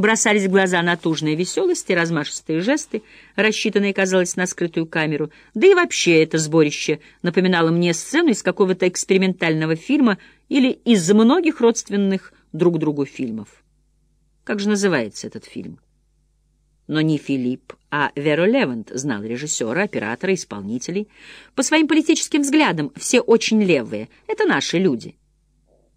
Бросались в глаза натужная веселость и размашистые жесты, рассчитанные, казалось, на скрытую камеру. Да и вообще это сборище напоминало мне сцену из какого-то экспериментального фильма или из многих родственных друг другу фильмов. Как же называется этот фильм? Но не Филипп, а Веро Левант знал режиссера, оператора, исполнителей. По своим политическим взглядам все очень левые. Это наши люди.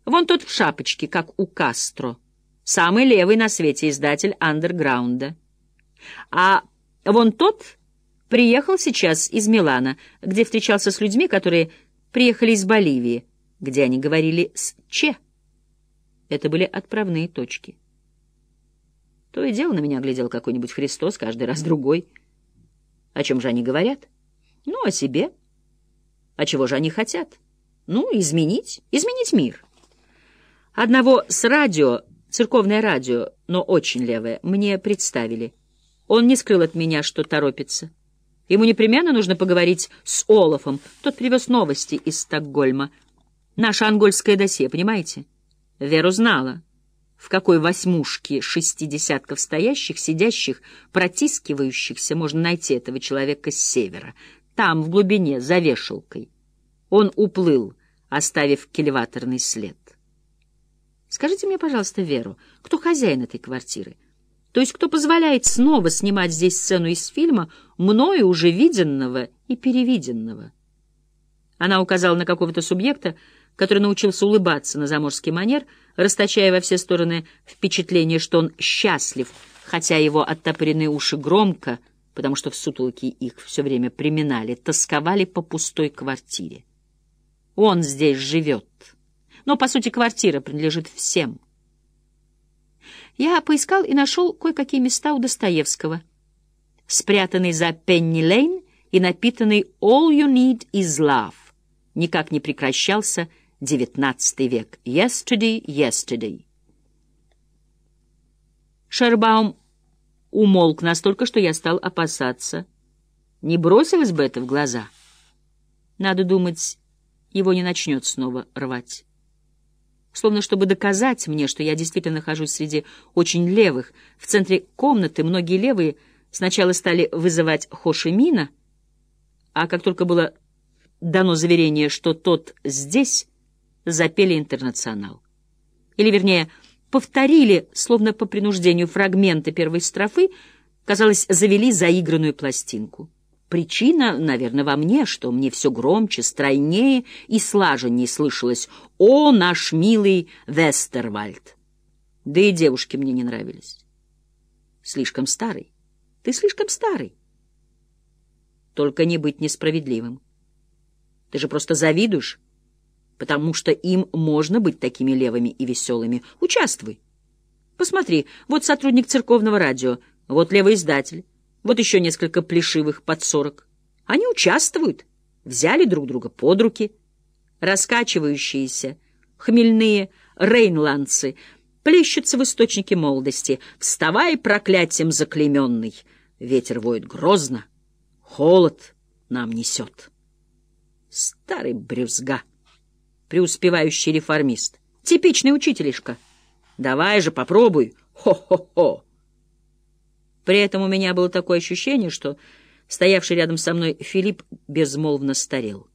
Вон тот в шапочке, как у Кастро. Самый левый на свете издатель андерграунда. А вон тот приехал сейчас из Милана, где встречался с людьми, которые приехали из Боливии, где они говорили с Че. Это были отправные точки. То и дело на меня глядел какой-нибудь Христос, каждый раз другой. О чем же они говорят? Ну, о себе. А чего же они хотят? Ну, изменить, изменить мир. Одного с радио, церковное радио, но очень левое, мне представили. Он не скрыл от меня, что торопится. Ему непременно нужно поговорить с Олафом. Тот привез новости из Стокгольма. Наше ангольское досье, понимаете? Веру знала в какой восьмушке шестидесятков стоящих, сидящих, протискивающихся можно найти этого человека с севера. Там, в глубине, за вешалкой. Он уплыл, оставив келеваторный след. Скажите мне, пожалуйста, Веру, кто хозяин этой квартиры? То есть кто позволяет снова снимать здесь сцену из фильма, мною уже виденного и перевиденного? Она указала на какого-то субъекта, который научился улыбаться на заморский манер, расточая во все стороны впечатление, что он счастлив, хотя его оттопыренные уши громко, потому что в сутолоке их все время приминали, тосковали по пустой квартире. Он здесь живет, но, по сути, квартира принадлежит всем. Я поискал и нашел кое-какие места у Достоевского, спрятанный за Пенни-Лейн и напитанный «All you need is love» никак не прекращался — XIX век. Yesterday, yesterday. Шербаум умолк настолько, что я стал опасаться. Не бросилось бы это в глаза? Надо думать, его не начнет снова рвать. Словно чтобы доказать мне, что я действительно нахожусь среди очень левых. В центре комнаты многие левые сначала стали вызывать Хошимина, а как только было дано заверение, что тот здесь, запели «Интернационал». Или, вернее, повторили, словно по принуждению, фрагменты первой строфы, казалось, завели заигранную пластинку. Причина, наверное, во мне, что мне все громче, стройнее и слаженнее слышалось «О, наш милый Вестервальд!» Да и девушки мне не нравились. Слишком старый. Ты слишком старый. Только не быть несправедливым. Ты же просто завидуешь потому что им можно быть такими левыми и веселыми. Участвуй. Посмотри, вот сотрудник церковного радио, вот левый издатель, вот еще несколько плешивых под сорок. Они участвуют, взяли друг друга под руки. Раскачивающиеся, хмельные рейнландцы плещутся в источнике молодости. Вставай, проклятием заклеменный! Ветер воет грозно, холод нам несет. Старый брюзга преуспевающий реформист. Типичный учителишка. Давай же, попробуй. Хо-хо-хо. При этом у меня было такое ощущение, что стоявший рядом со мной Филипп безмолвно старел.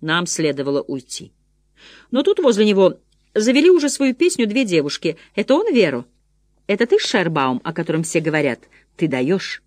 Нам следовало уйти. Но тут возле него завели уже свою песню две девушки. Это он Веру? Это ты Шербаум, о котором все говорят? Ты даешь?